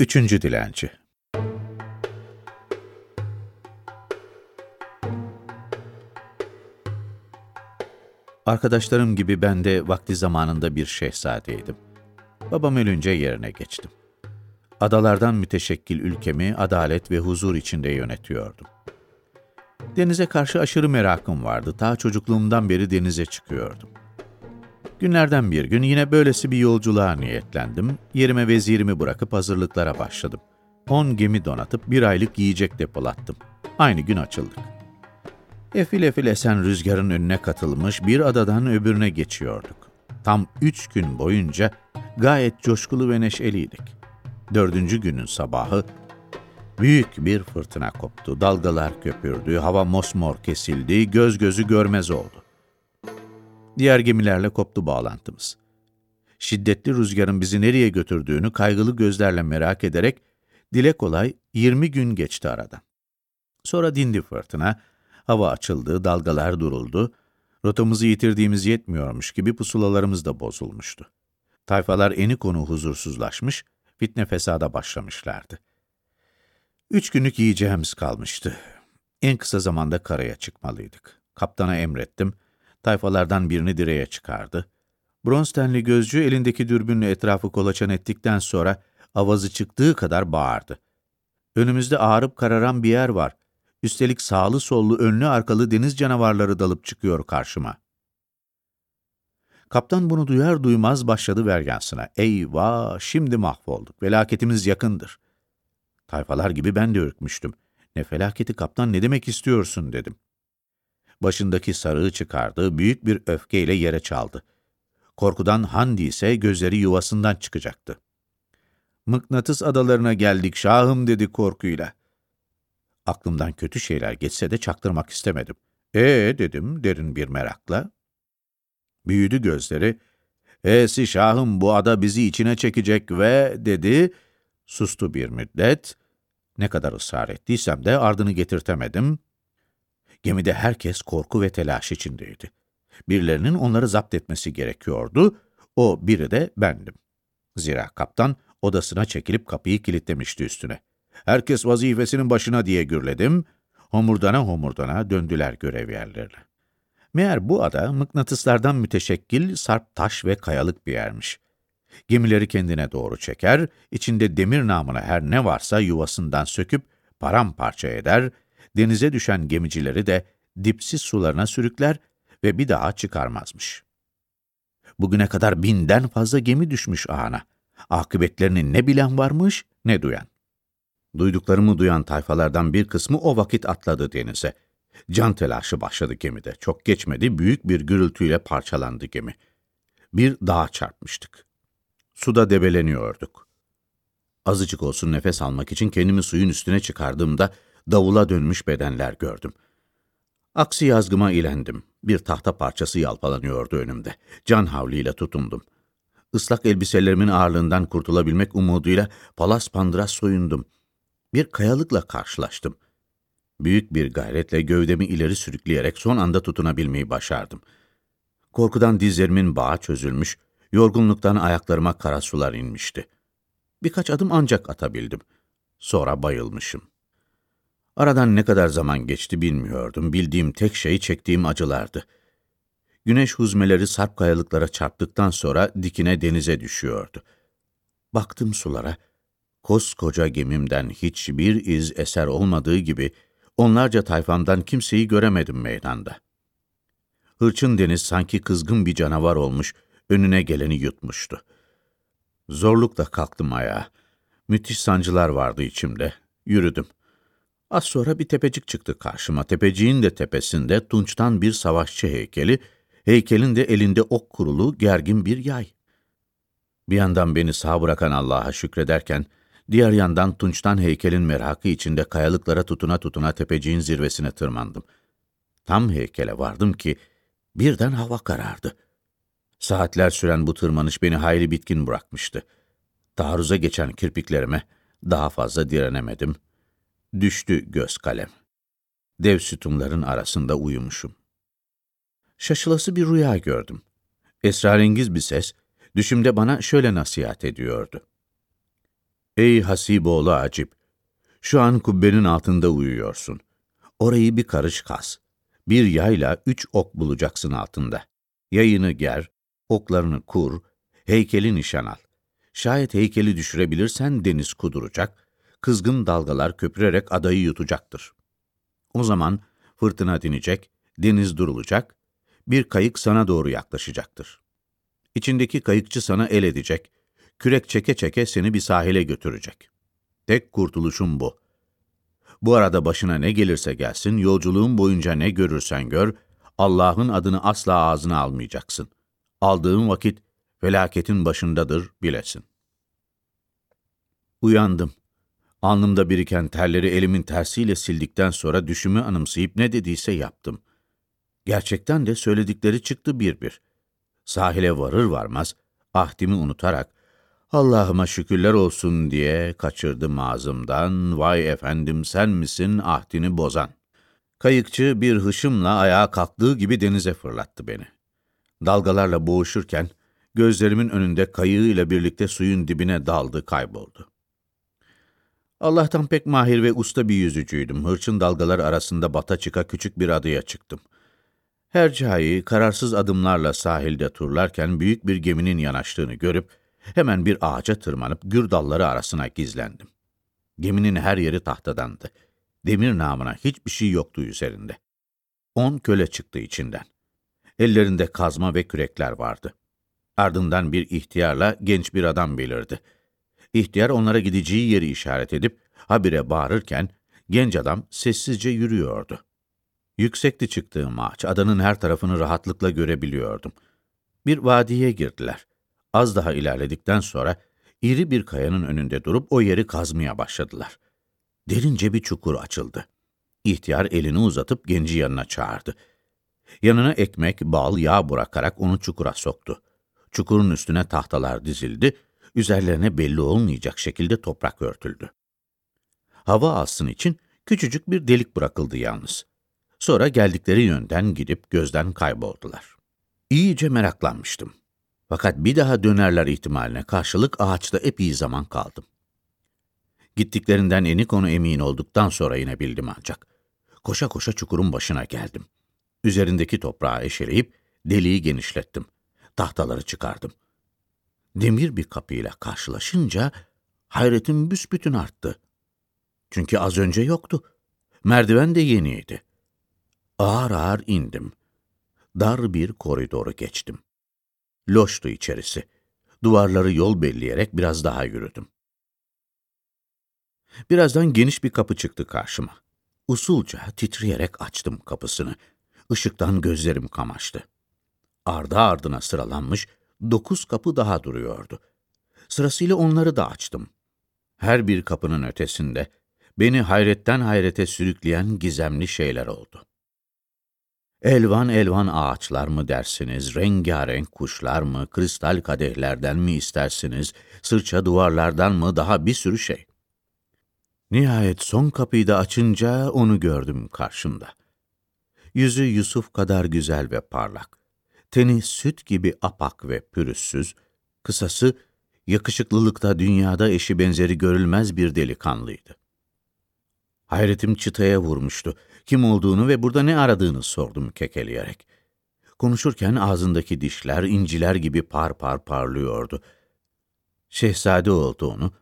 Üçüncü Dilenci Arkadaşlarım gibi ben de vakti zamanında bir şehzadeydim. Babam ölünce yerine geçtim. Adalardan müteşekkil ülkemi adalet ve huzur içinde yönetiyordum. Denize karşı aşırı merakım vardı. Ta çocukluğumdan beri denize çıkıyordum. Günlerden bir gün yine böylesi bir yolculuğa niyetlendim. Yerime vezirimi bırakıp hazırlıklara başladım. On gemi donatıp bir aylık yiyecek depolattım. Aynı gün açıldık. Efil efil esen rüzgarın önüne katılmış bir adadan öbürüne geçiyorduk. Tam üç gün boyunca gayet coşkulu ve neşeliydik. Dördüncü günün sabahı büyük bir fırtına koptu. Dalgalar köpürdü, hava mosmor kesildi, göz gözü görmez oldu. Diğer gemilerle koptu bağlantımız. Şiddetli rüzgarın bizi nereye götürdüğünü kaygılı gözlerle merak ederek dile kolay 20 gün geçti aradan. Sonra dindi fırtına, hava açıldı, dalgalar duruldu, rotamızı yitirdiğimiz yetmiyormuş gibi pusulalarımız da bozulmuştu. Tayfalar eni konu huzursuzlaşmış, fitne fesada başlamışlardı. Üç günlük yiyeceğimiz kalmıştı. En kısa zamanda karaya çıkmalıydık. Kaptana emrettim, tayfalardan birini direğe çıkardı. Bronz tenli gözcü elindeki dürbünle etrafı kolaçan ettikten sonra avazı çıktığı kadar bağırdı. Önümüzde ağrıp kararan bir yer var. Üstelik sağlı sollu önlü arkalı deniz canavarları dalıp çıkıyor karşıma. Kaptan bunu duyar duymaz başladı vergansına. Eyvah, şimdi mahvolduk. Felaketimiz yakındır. Tayfalar gibi ben de ürkmüştüm. Ne felaketi kaptan ne demek istiyorsun dedim. Başındaki sarığı çıkardı, büyük bir öfkeyle yere çaldı. Korkudan Handi ise gözleri yuvasından çıkacaktı. Mıknatıs adalarına geldik şahım dedi korkuyla. Aklımdan kötü şeyler geçse de çaktırmak istemedim. Ee dedim derin bir merakla. Büyüdü gözleri. E'si şahım bu ada bizi içine çekecek ve dedi. Sustu bir müddet. Ne kadar ısrar ettiysem de ardını getirtemedim. Gemide herkes korku ve telaş içindeydi. Birilerinin onları zapt etmesi gerekiyordu. O biri de bendim. Zira kaptan odasına çekilip kapıyı kilitlemişti üstüne. Herkes vazifesinin başına diye gürledim. Homurdana homurdana döndüler görev yerlerine. Meğer bu ada mıknatıslardan müteşekkil sarp taş ve kayalık bir yermiş. Gemileri kendine doğru çeker, içinde demir namına her ne varsa yuvasından söküp paramparça eder, denize düşen gemicileri de dipsiz sularına sürükler ve bir daha çıkarmazmış. Bugüne kadar binden fazla gemi düşmüş ağına. Akıbetlerini ne bilen varmış ne duyan. Duyduklarımı duyan tayfalardan bir kısmı o vakit atladı denize. Can telaşı başladı gemide. Çok geçmedi, büyük bir gürültüyle parçalandı gemi. Bir dağa çarpmıştık. Suda debeleniyorduk. Azıcık olsun nefes almak için kendimi suyun üstüne çıkardığımda davula dönmüş bedenler gördüm. Aksi yazgıma ilendim. Bir tahta parçası yalpalanıyordu önümde. Can havliyle tutundum. Islak elbiselerimin ağırlığından kurtulabilmek umuduyla palas pandıras soyundum. Bir kayalıkla karşılaştım. Büyük bir gayretle gövdemi ileri sürükleyerek son anda tutunabilmeyi başardım. Korkudan dizlerimin bağı çözülmüş, yorgunluktan ayaklarıma kara sular inmişti. Birkaç adım ancak atabildim. Sonra bayılmışım. Aradan ne kadar zaman geçti bilmiyordum. Bildiğim tek şey çektiğim acılardı. Güneş huzmeleri sarp kayalıklara çarptıktan sonra dikine denize düşüyordu. Baktım sulara. Koskoca gemimden hiçbir iz eser olmadığı gibi onlarca tayfamdan kimseyi göremedim meydanda. Hırçın deniz sanki kızgın bir canavar olmuş, önüne geleni yutmuştu. Zorlukla kalktım ayağa. Müthiş sancılar vardı içimde. Yürüdüm. Az sonra bir tepecik çıktı karşıma. Tepeciğin de tepesinde tunçtan bir savaşçı heykeli, heykelin de elinde ok kurulu gergin bir yay. Bir yandan beni sağ bırakan Allah'a şükrederken, diğer yandan tunçtan heykelin merakı içinde kayalıklara tutuna tutuna tepeciğin zirvesine tırmandım. Tam heykele vardım ki birden hava karardı. Saatler süren bu tırmanış beni hayli bitkin bırakmıştı. Taarruza geçen kirpiklerime daha fazla direnemedim. Düştü göz kalem. Dev sütunların arasında uyumuşum. Şaşılası bir rüya gördüm. Esrarengiz bir ses, düşümde bana şöyle nasihat ediyordu. Ey Hasiboğlu Acip! Şu an kubbenin altında uyuyorsun. Orayı bir karış kaz. Bir yayla üç ok bulacaksın altında. Yayını ger, oklarını kur, heykeli nişan al. Şayet heykeli düşürebilirsen deniz kuduracak, kızgın dalgalar köpürerek adayı yutacaktır. O zaman fırtına dinecek, deniz durulacak, bir kayık sana doğru yaklaşacaktır. İçindeki kayıkçı sana el edecek, kürek çeke çeke seni bir sahile götürecek. Tek kurtuluşun bu. Bu arada başına ne gelirse gelsin, yolculuğun boyunca ne görürsen gör, Allah'ın adını asla ağzına almayacaksın. Aldığın vakit felaketin başındadır bilesin. Uyandım. Alnımda biriken terleri elimin tersiyle sildikten sonra düşümü anımsayıp ne dediyse yaptım. Gerçekten de söyledikleri çıktı bir bir. Sahile varır varmaz ahdimi unutarak Allah'ıma şükürler olsun diye kaçırdım ağzımdan, vay efendim sen misin ahdini bozan. Kayıkçı bir hışımla ayağa kalktığı gibi denize fırlattı beni. Dalgalarla boğuşurken gözlerimin önünde kayığıyla birlikte suyun dibine daldı, kayboldu. Allah'tan pek mahir ve usta bir yüzücüydüm. Hırçın dalgalar arasında bata çıka küçük bir adaya çıktım. Hercai kararsız adımlarla sahilde turlarken büyük bir geminin yanaştığını görüp hemen bir ağaca tırmanıp gür dalları arasına gizlendim. Geminin her yeri tahtadandı. Demir namına hiçbir şey yoktu üzerinde. On köle çıktı içinden. Ellerinde kazma ve kürekler vardı. Ardından bir ihtiyarla genç bir adam belirdi. İhtiyar onlara gideceği yeri işaret edip habire bağırırken genç adam sessizce yürüyordu. Yüksekti çıktığım ağaç, adanın her tarafını rahatlıkla görebiliyordum. Bir vadiye girdiler. Az daha ilerledikten sonra iri bir kayanın önünde durup o yeri kazmaya başladılar. Derince bir çukur açıldı. İhtiyar elini uzatıp genci yanına çağırdı. Yanına ekmek, bal, yağ bırakarak onu çukura soktu. Çukurun üstüne tahtalar dizildi, üzerlerine belli olmayacak şekilde toprak örtüldü. Hava alsın için küçücük bir delik bırakıldı yalnız. Sonra geldikleri yönden gidip gözden kayboldular. İyice meraklanmıştım. Fakat bir daha dönerler ihtimaline karşılık ağaçta epey zaman kaldım. Gittiklerinden enik onu emin olduktan sonra inebildim ancak. Koşa koşa çukurun başına geldim. Üzerindeki toprağı eşeleyip deliği genişlettim. Tahtaları çıkardım. Demir bir kapıyla karşılaşınca hayretim büsbütün arttı. Çünkü az önce yoktu. Merdiven de yeniydi. Ağır ağır indim. Dar bir koridoru geçtim. Loştu içerisi. Duvarları yol belleyerek biraz daha yürüdüm. Birazdan geniş bir kapı çıktı karşıma. Usulca titreyerek açtım kapısını. Işıktan gözlerim kamaştı. Ardı ardına sıralanmış dokuz kapı daha duruyordu. Sırasıyla onları da açtım. Her bir kapının ötesinde beni hayretten hayrete sürükleyen gizemli şeyler oldu. Elvan elvan ağaçlar mı dersiniz, rengarenk kuşlar mı, kristal kadehlerden mi istersiniz, sırça duvarlardan mı daha bir sürü şey. Nihayet son kapıyı da açınca onu gördüm karşımda. Yüzü Yusuf kadar güzel ve parlak. Teni süt gibi apak ve pürüzsüz, kısası yakışıklılıkta dünyada eşi benzeri görülmez bir delikanlıydı. Hayretim çıtaya vurmuştu. Kim olduğunu ve burada ne aradığını sordum kekeleyerek. Konuşurken ağzındaki dişler inciler gibi par par parlıyordu. Şehzade olduğunu,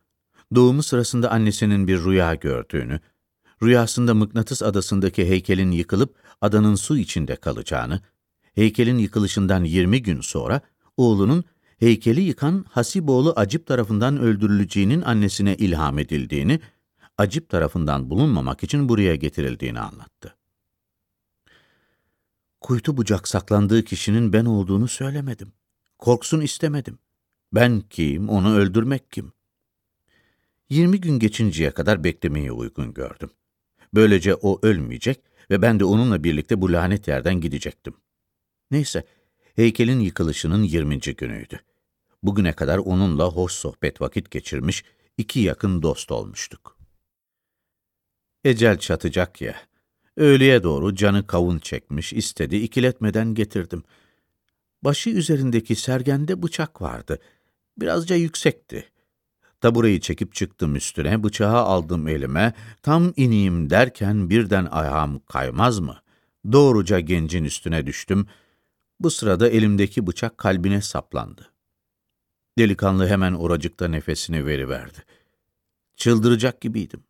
doğumu sırasında annesinin bir rüya gördüğünü, rüyasında Mıknatıs adasındaki heykelin yıkılıp adanın su içinde kalacağını, heykelin yıkılışından 20 gün sonra oğlunun heykeli yıkan Hasiboğlu Acip tarafından öldürüleceğinin annesine ilham edildiğini Acip tarafından bulunmamak için buraya getirildiğini anlattı. Kuytu bucak saklandığı kişinin ben olduğunu söylemedim. Korksun istemedim. Ben kim, onu öldürmek kim? Yirmi gün geçinceye kadar beklemeyi uygun gördüm. Böylece o ölmeyecek ve ben de onunla birlikte bu lanet yerden gidecektim. Neyse, heykelin yıkılışının yirminci günüydü. Bugüne kadar onunla hoş sohbet vakit geçirmiş, iki yakın dost olmuştuk. Ecel çatacak ya. Öğleye doğru canı kavun çekmiş, istedi, ikiletmeden getirdim. Başı üzerindeki sergende bıçak vardı. Birazca yüksekti. Tabureyi çekip çıktım üstüne, bıçağı aldım elime, tam ineyim derken birden ayağım kaymaz mı? Doğruca gencin üstüne düştüm. Bu sırada elimdeki bıçak kalbine saplandı. Delikanlı hemen oracıkta nefesini veriverdi. Çıldıracak gibiydim.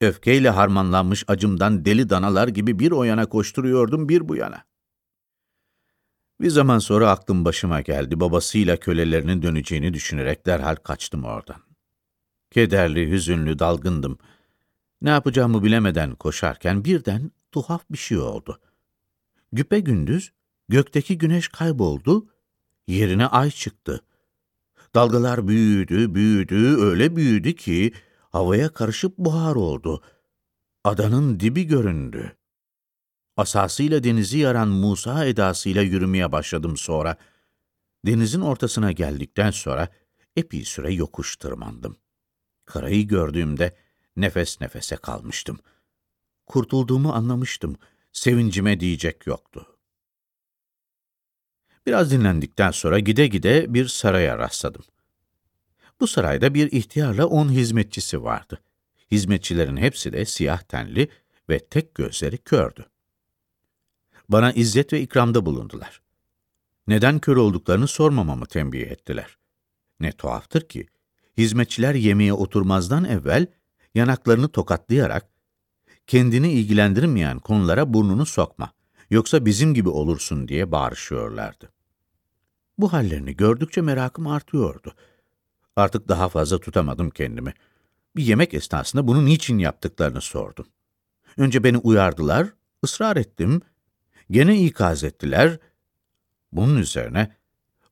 Öfkeyle harmanlanmış acımdan deli danalar gibi bir o yana koşturuyordum, bir bu yana. Bir zaman sonra aklım başıma geldi. Babasıyla kölelerinin döneceğini düşünerek derhal kaçtım oradan. Kederli, hüzünlü, dalgındım. Ne yapacağımı bilemeden koşarken birden tuhaf bir şey oldu. Güpe gündüz gökteki güneş kayboldu, yerine ay çıktı. Dalgalar büyüdü, büyüdü, öyle büyüdü ki havaya karışıp buhar oldu. Adanın dibi göründü. Asasıyla denizi yaran Musa edasıyla yürümeye başladım sonra. Denizin ortasına geldikten sonra epey süre yokuş tırmandım. Karayı gördüğümde nefes nefese kalmıştım. Kurtulduğumu anlamıştım. Sevincime diyecek yoktu. Biraz dinlendikten sonra gide gide bir saraya rastladım. Bu sarayda bir ihtiyarla on hizmetçisi vardı. Hizmetçilerin hepsi de siyah tenli ve tek gözleri kördü. Bana izzet ve ikramda bulundular. Neden kör olduklarını sormamamı tembih ettiler. Ne tuhaftır ki, hizmetçiler yemeğe oturmazdan evvel yanaklarını tokatlayarak, kendini ilgilendirmeyen konulara burnunu sokma, yoksa bizim gibi olursun diye bağırışıyorlardı. Bu hallerini gördükçe merakım artıyordu. Artık daha fazla tutamadım kendimi. Bir yemek esnasında bunu niçin yaptıklarını sordum. Önce beni uyardılar, ısrar ettim, gene ikaz ettiler. Bunun üzerine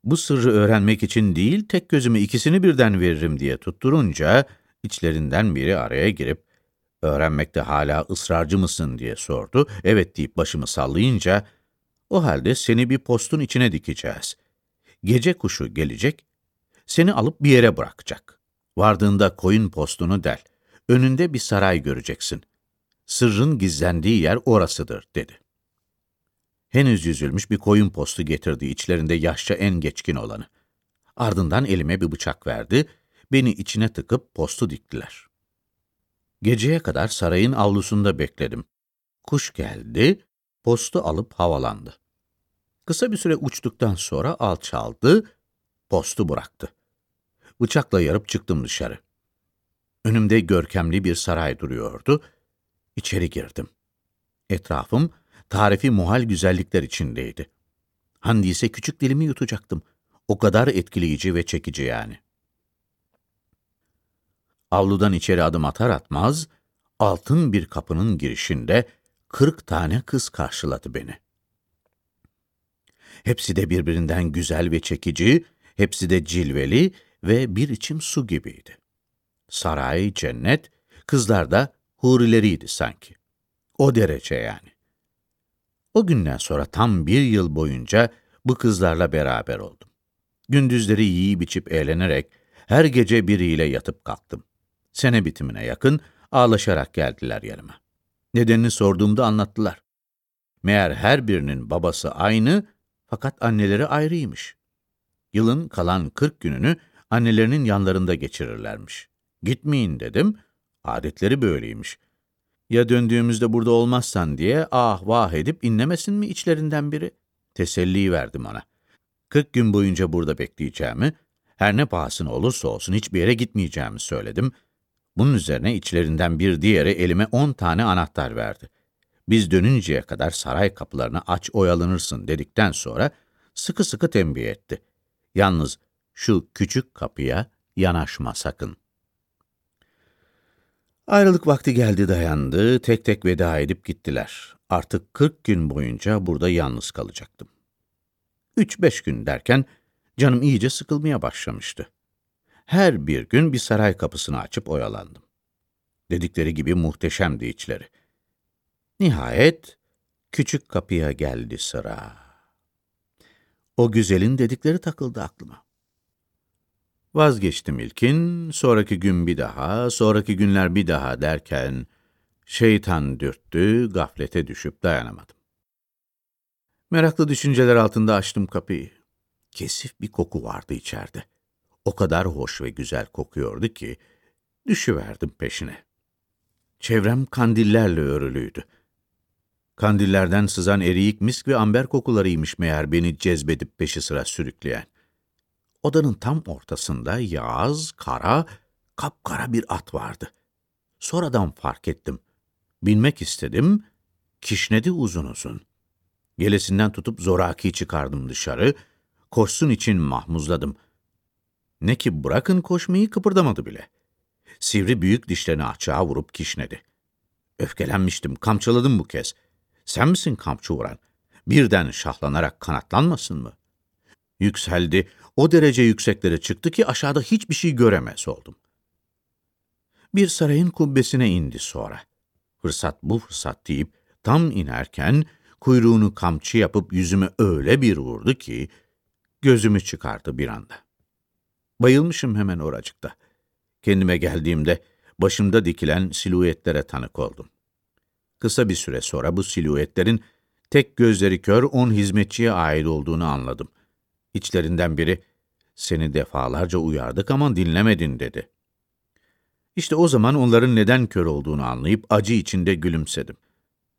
bu sırrı öğrenmek için değil, tek gözüme ikisini birden veririm diye tutturunca, içlerinden biri araya girip, öğrenmekte hala ısrarcı mısın diye sordu. Evet deyip başımı sallayınca, o halde seni bir postun içine dikeceğiz. Gece kuşu gelecek, seni alıp bir yere bırakacak. Vardığında koyun postunu del. Önünde bir saray göreceksin. Sırrın gizlendiği yer orasıdır, dedi. Henüz yüzülmüş bir koyun postu getirdi içlerinde yaşça en geçkin olanı. Ardından elime bir bıçak verdi, beni içine tıkıp postu diktiler. Geceye kadar sarayın avlusunda bekledim. Kuş geldi, postu alıp havalandı. Kısa bir süre uçtuktan sonra alçaldı, postu bıraktı. Bıçakla yarıp çıktım dışarı. Önümde görkemli bir saray duruyordu. İçeri girdim. Etrafım tarifi muhal güzellikler içindeydi. Handiyse küçük dilimi yutacaktım. O kadar etkileyici ve çekici yani. Avludan içeri adım atar atmaz, altın bir kapının girişinde kırk tane kız karşıladı beni. Hepsi de birbirinden güzel ve çekici, hepsi de cilveli ve bir içim su gibiydi. Saray, cennet, kızlar da hurileriydi sanki. O derece yani. O günden sonra tam bir yıl boyunca bu kızlarla beraber oldum. Gündüzleri yiyip içip eğlenerek her gece biriyle yatıp kalktım. Sene bitimine yakın ağlaşarak geldiler yanıma. Nedenini sorduğumda anlattılar. Meğer her birinin babası aynı fakat anneleri ayrıymış. Yılın kalan kırk gününü annelerinin yanlarında geçirirlermiş. Gitmeyin dedim, adetleri böyleymiş. Ya döndüğümüzde burada olmazsan diye ah vah edip inlemesin mi içlerinden biri? Teselli verdim ona. Kırk gün boyunca burada bekleyeceğimi, her ne pahasına olursa olsun hiçbir yere gitmeyeceğimi söyledim. Bunun üzerine içlerinden bir diğeri elime on tane anahtar verdi. Biz dönünceye kadar saray kapılarını aç oyalanırsın dedikten sonra sıkı sıkı tembih etti. Yalnız şu küçük kapıya yanaşma sakın. Ayrılık vakti geldi dayandı, tek tek veda edip gittiler. Artık kırk gün boyunca burada yalnız kalacaktım. Üç beş gün derken canım iyice sıkılmaya başlamıştı. Her bir gün bir saray kapısını açıp oyalandım. Dedikleri gibi muhteşemdi içleri. Nihayet küçük kapıya geldi sıra. O güzelin dedikleri takıldı aklıma. Vazgeçtim ilkin, sonraki gün bir daha, sonraki günler bir daha derken, şeytan dürttü, gaflete düşüp dayanamadım. Meraklı düşünceler altında açtım kapıyı. Kesif bir koku vardı içeride. O kadar hoş ve güzel kokuyordu ki, düşüverdim peşine. Çevrem kandillerle örülüydü. Kandillerden sızan eriyik misk ve amber kokularıymış meğer beni cezbedip peşi sıra sürükleyen. Odanın tam ortasında yağız, kara, kapkara bir at vardı. Sonradan fark ettim. Binmek istedim, kişnedi uzun uzun. Gelesinden tutup zoraki çıkardım dışarı, koşsun için mahmuzladım. Ne ki bırakın koşmayı kıpırdamadı bile. Sivri büyük dişlerini açığa vurup kişnedi. Öfkelenmiştim, kamçıladım bu kez. Sen misin kamçı vuran? Birden şahlanarak kanatlanmasın mı? Yükseldi, o derece yükseklere çıktı ki aşağıda hiçbir şey göremez oldum. Bir sarayın kubbesine indi sonra. Fırsat bu fırsat deyip tam inerken kuyruğunu kamçı yapıp yüzüme öyle bir vurdu ki gözümü çıkardı bir anda. Bayılmışım hemen oracıkta. Kendime geldiğimde başımda dikilen silüetlere tanık oldum. Kısa bir süre sonra bu silüetlerin tek gözleri kör on hizmetçiye ait olduğunu anladım. İçlerinden biri, seni defalarca uyardık ama dinlemedin dedi. İşte o zaman onların neden kör olduğunu anlayıp acı içinde gülümsedim.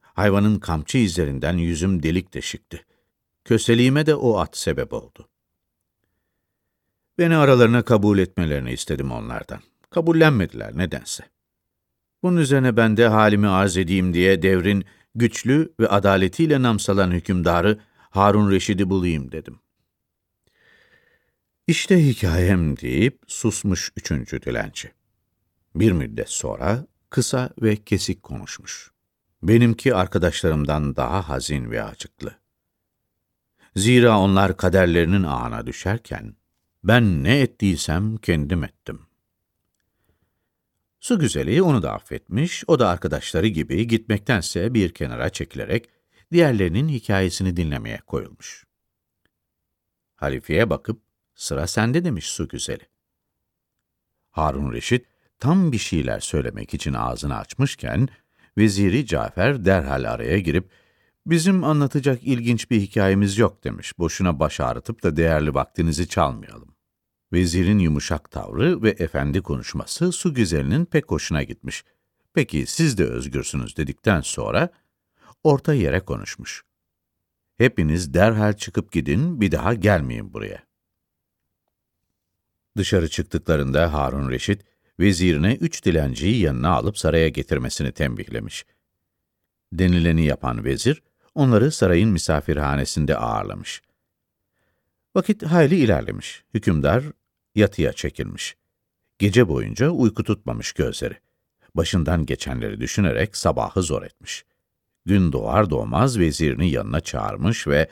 Hayvanın kamçı izlerinden yüzüm delik deşikti. Köseliğime de o at sebep oldu. Beni aralarına kabul etmelerini istedim onlardan. Kabullenmediler nedense. Bunun üzerine ben de halimi arz edeyim diye devrin güçlü ve adaletiyle namsalan hükümdarı Harun Reşid'i bulayım dedim. İşte hikayem deyip susmuş üçüncü dilenci. Bir müddet sonra kısa ve kesik konuşmuş. Benimki arkadaşlarımdan daha hazin ve acıklı. Zira onlar kaderlerinin ağına düşerken, ben ne ettiysem kendim ettim. Su güzeli onu da affetmiş, o da arkadaşları gibi gitmektense bir kenara çekilerek diğerlerinin hikayesini dinlemeye koyulmuş. Halifeye bakıp, sıra sende demiş su güzeli. Harun Reşit, tam bir şeyler söylemek için ağzını açmışken, Veziri Cafer derhal araya girip, bizim anlatacak ilginç bir hikayemiz yok demiş, boşuna baş ağrıtıp da değerli vaktinizi çalmayalım. Vezirin yumuşak tavrı ve efendi konuşması su güzelinin pek hoşuna gitmiş. Peki siz de özgürsünüz dedikten sonra orta yere konuşmuş. Hepiniz derhal çıkıp gidin, bir daha gelmeyin buraya. Dışarı çıktıklarında Harun Reşit, vezirine üç dilenciyi yanına alıp saraya getirmesini tembihlemiş. Denileni yapan vezir, onları sarayın misafirhanesinde ağırlamış. Vakit hayli ilerlemiş. Hükümdar yatıya çekilmiş. Gece boyunca uyku tutmamış gözleri. Başından geçenleri düşünerek sabahı zor etmiş. Gün doğar doğmaz vezirini yanına çağırmış ve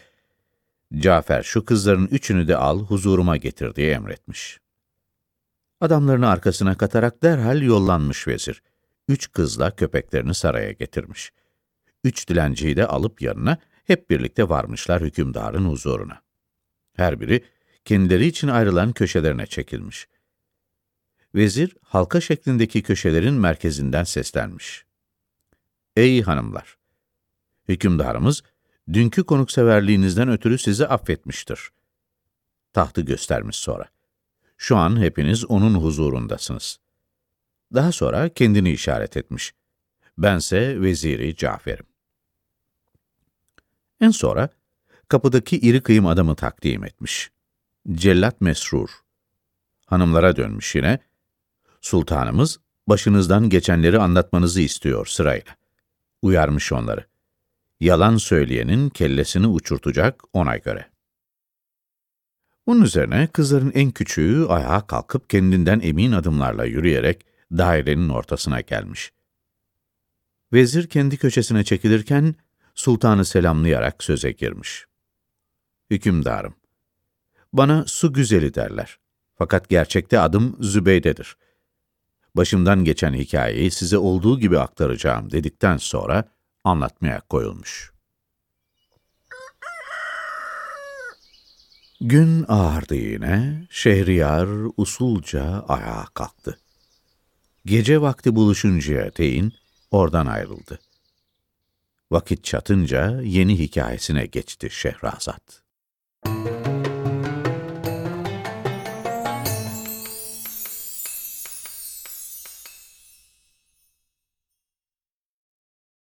Cafer şu kızların üçünü de al huzuruma getir diye emretmiş. Adamlarını arkasına katarak derhal yollanmış vezir. Üç kızla köpeklerini saraya getirmiş. Üç dilenciyi de alıp yanına hep birlikte varmışlar hükümdarın huzuruna. Her biri kendileri için ayrılan köşelerine çekilmiş. Vezir, halka şeklindeki köşelerin merkezinden seslenmiş. Ey hanımlar! Hükümdarımız, dünkü konukseverliğinizden ötürü sizi affetmiştir. Tahtı göstermiş sonra. Şu an hepiniz onun huzurundasınız. Daha sonra kendini işaret etmiş. Bense veziri Cafer'im. En sonra kapıdaki iri kıyım adamı takdim etmiş. Cellat Mesrur. Hanımlara dönmüş yine. Sultanımız, başınızdan geçenleri anlatmanızı istiyor sırayla. Uyarmış onları. Yalan söyleyenin kellesini uçurtacak ona göre. Bunun üzerine kızların en küçüğü ayağa kalkıp kendinden emin adımlarla yürüyerek dairenin ortasına gelmiş. Vezir kendi köşesine çekilirken sultanı selamlayarak söze girmiş. Hükümdarım, bana su güzeli derler. Fakat gerçekte adım Zübeyde'dir. Başımdan geçen hikayeyi size olduğu gibi aktaracağım dedikten sonra anlatmaya koyulmuş. Gün ağardı yine, Şehriyar usulca ayağa kalktı. Gece vakti buluşuncaya değin oradan ayrıldı. Vakit çatınca yeni hikayesine geçti Şehrazat.